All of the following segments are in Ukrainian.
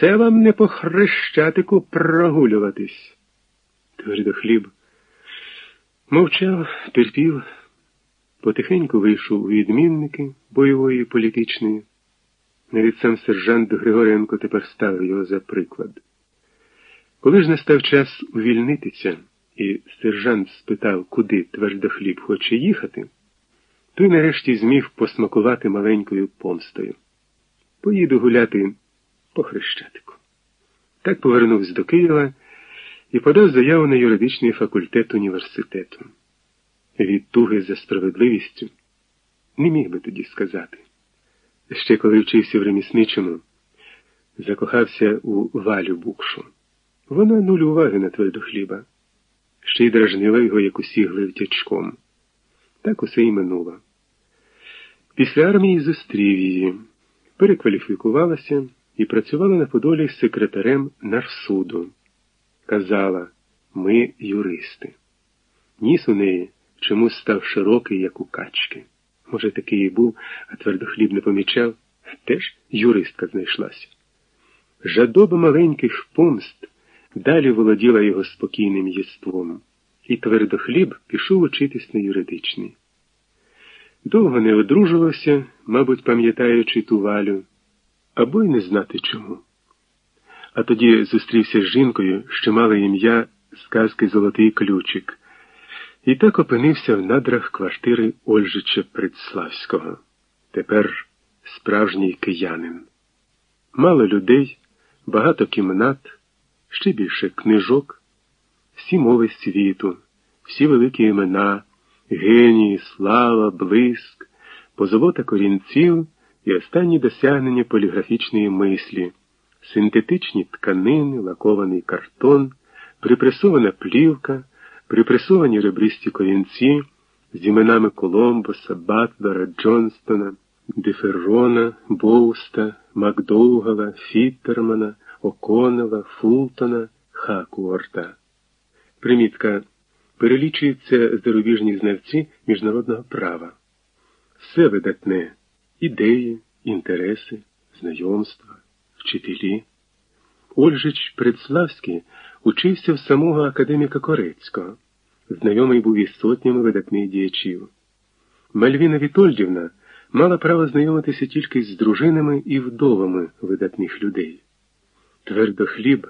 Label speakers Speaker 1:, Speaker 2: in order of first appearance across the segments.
Speaker 1: Це вам не по хрещатику прогулюватись. Твердохліб мовчав, терпів, потихеньку вийшов у відмінники бойової політичної. Навіть сам сержант Григоренко тепер ставив його за приклад. Коли ж настав час увільнитися, і сержант спитав, куди твердохліб хоче їхати, той нарешті зміг посмакувати маленькою помстою. Поїду гуляти по Хрещатику. Так повернувся до Києва і подав заяву на юридичний факультет університету. Від туги за справедливістю не міг би тоді сказати. Ще коли вчився в ремісничому, закохався у валю букшу. Вона нуль уваги на твердо хліба, ще й дражнила його, як усі гливтячком. Так усе й минуло. Після армії зустрів її, перекваліфікувалася і працювала на Подолі з секретарем нарсуду. Казала, ми юристи. Ніс у неї чомусь став широкий, як у качки. Може, такий і був, а твердохліб не помічав, теж юристка знайшлася. Жадоба маленьких помст далі володіла його спокійним єством, і твердохліб пішов учитись на юридичний. Довго не одружувався, мабуть, пам'ятаючи ту валю, або й не знати чому. А тоді зустрівся з жінкою, що мала ім'я сказки Золотий ключик, і так опинився в надрах квартири Ольжича Предславського, тепер справжній киянин. Мало людей, багато кімнат, ще більше книжок, всі мови світу, всі великі імена, генії, слава, блиск, позолота корінців і останні досягнення поліграфічної мислі, синтетичні тканини, лакований картон, припресована плівка, припресовані ребристі корінці з іменами Коломбоса, Батлера, Джонстона, Деферрона, Боуста, Макдоугала, Фіттермана, Оконела, Фултона, Хакуорта. Примітка. Перелічуються зарубіжні знавці міжнародного права. Все видатне ідеї, інтереси, знайомства, вчителі. Ольжич Предславський учився в самого академіка Корецького, знайомий був із сотнями видатних діячів. Мальвіна Вітольдівна мала право знайомитися тільки з дружинами і вдовами видатних людей. Твердохліб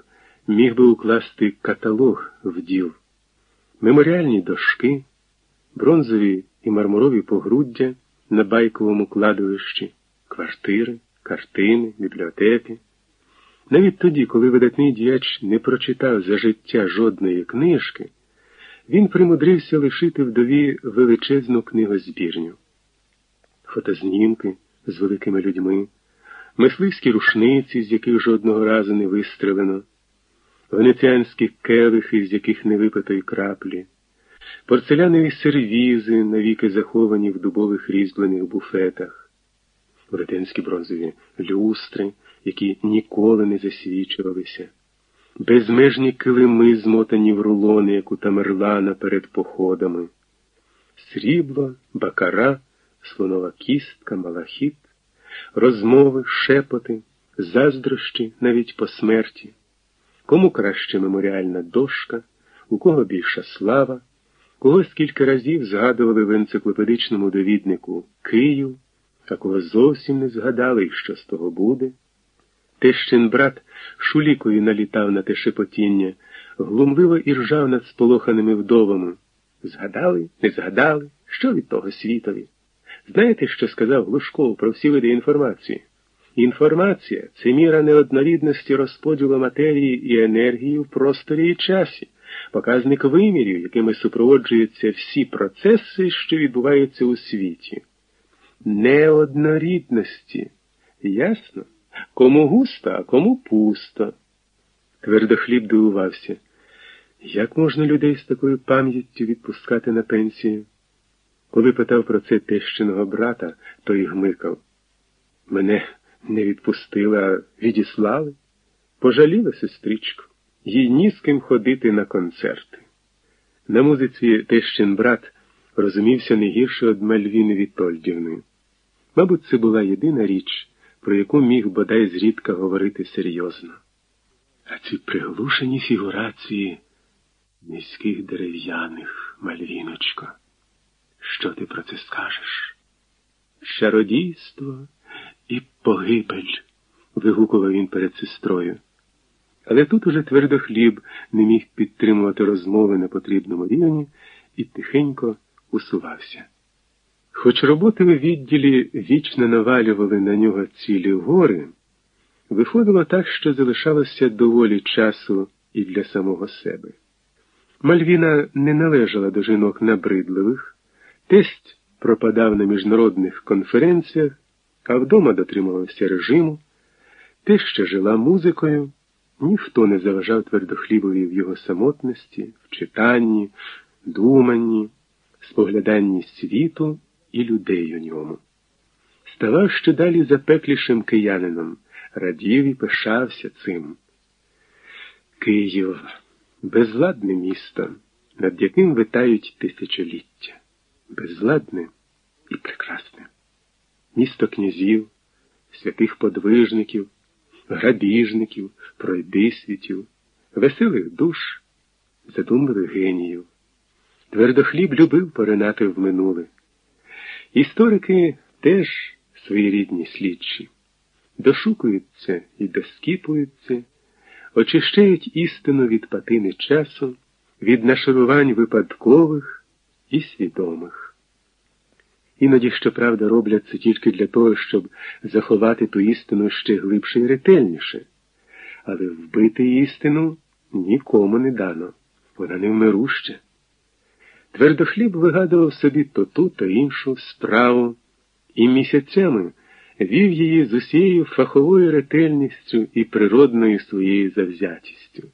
Speaker 1: міг би укласти каталог вдів, меморіальні дошки, бронзові і мармурові погруддя на байковому кладовищі, квартири, картини, бібліотеки. Навіть тоді, коли видатний діяч не прочитав за життя жодної книжки, він примудрився лишити вдові величезну книгозбірню. Фотознімки з великими людьми, мисливські рушниці, з яких жодного разу не вистрелено, венеціанські келихи, з яких не випито й краплі, порцелянові сервізи, навіки заховані в дубових різьблених буфетах, велетенські бронзові люстри, які ніколи не засвічувалися, безмежні килими, змотані в рулони, як у Тамерлана перед походами, срібло, бакара, слонова кістка, малахіт, розмови, шепоти, заздрощі навіть по смерті. Кому краще меморіальна дошка, у кого більша слава, кого скільки разів згадували в енциклопедичному довіднику Київ, а кого зовсім не згадали і що з того буде. Тещин брат шулікою налітав на те шепотіння, глумливо і ржав над сполоханими вдовами. Згадали, не згадали, що від того світові? Знаєте, що сказав Глушков про всі види інформації? Інформація це міра неоднорідності розподілу матерії і енергії в просторі і часі, показник вимірів, якими супроводжуються всі процеси, що відбуваються у світі. Неоднорідності. Ясно? Кому густо, а кому пусто. Твердохліб дивувався. Як можна людей з такою пам'яттю відпускати на пенсію? Коли питав про це тещиного брата, той гмикав. Мене не відпустили, а відіслали. Пожаліла сестричку, їй ні з ким ходити на концерти. На музиці тещин брат розумівся не гірше од Мальвіни Вітольдівни. Мабуть, це була єдина річ, про яку міг бодай зрідка говорити серйозно. А ці приглушені фігурації низьких дерев'яних, Мальвіночко, що ти про це скажеш? Чародійство і погибель, вигукував він перед сестрою. Але тут уже твердо хліб не міг підтримувати розмови на потрібному рівні і тихенько усувався. Хоч роботи у відділі вічно навалювали на нього цілі гори, виходило так, що залишалося доволі часу і для самого себе. Мальвіна не належала до жінок набридливих, тесть пропадав на міжнародних конференціях, а вдома дотримувався режиму, теща жила музикою, ніхто не заважав твердохлібові в його самотності, в читанні, думанні, спогляданні світу і людей у ньому. Ставав ще далі запеклішим киянином, радів і пишався цим. Київ безладне місто, над яким витають тисячоліття, безладне і прекрасне. Місто князів, святих подвижників, грабіжників, пройдисвітів, веселих душ, задумливих геніїв. Твердохліб любив поринати в минуле. Історики теж своєрідні слідчі, дошукуються і доскіпуються, очищають істину від патини часу, від нашарувань випадкових і свідомих. Іноді, щоправда, роблять це тільки для того, щоб заховати ту істину ще глибше і ретельніше, але вбити істину нікому не дано, вона невмируща. Твердохліб вигадував собі то ту, то іншу справу і місяцями вів її з усією фаховою ретельністю і природною своєю завзятістю.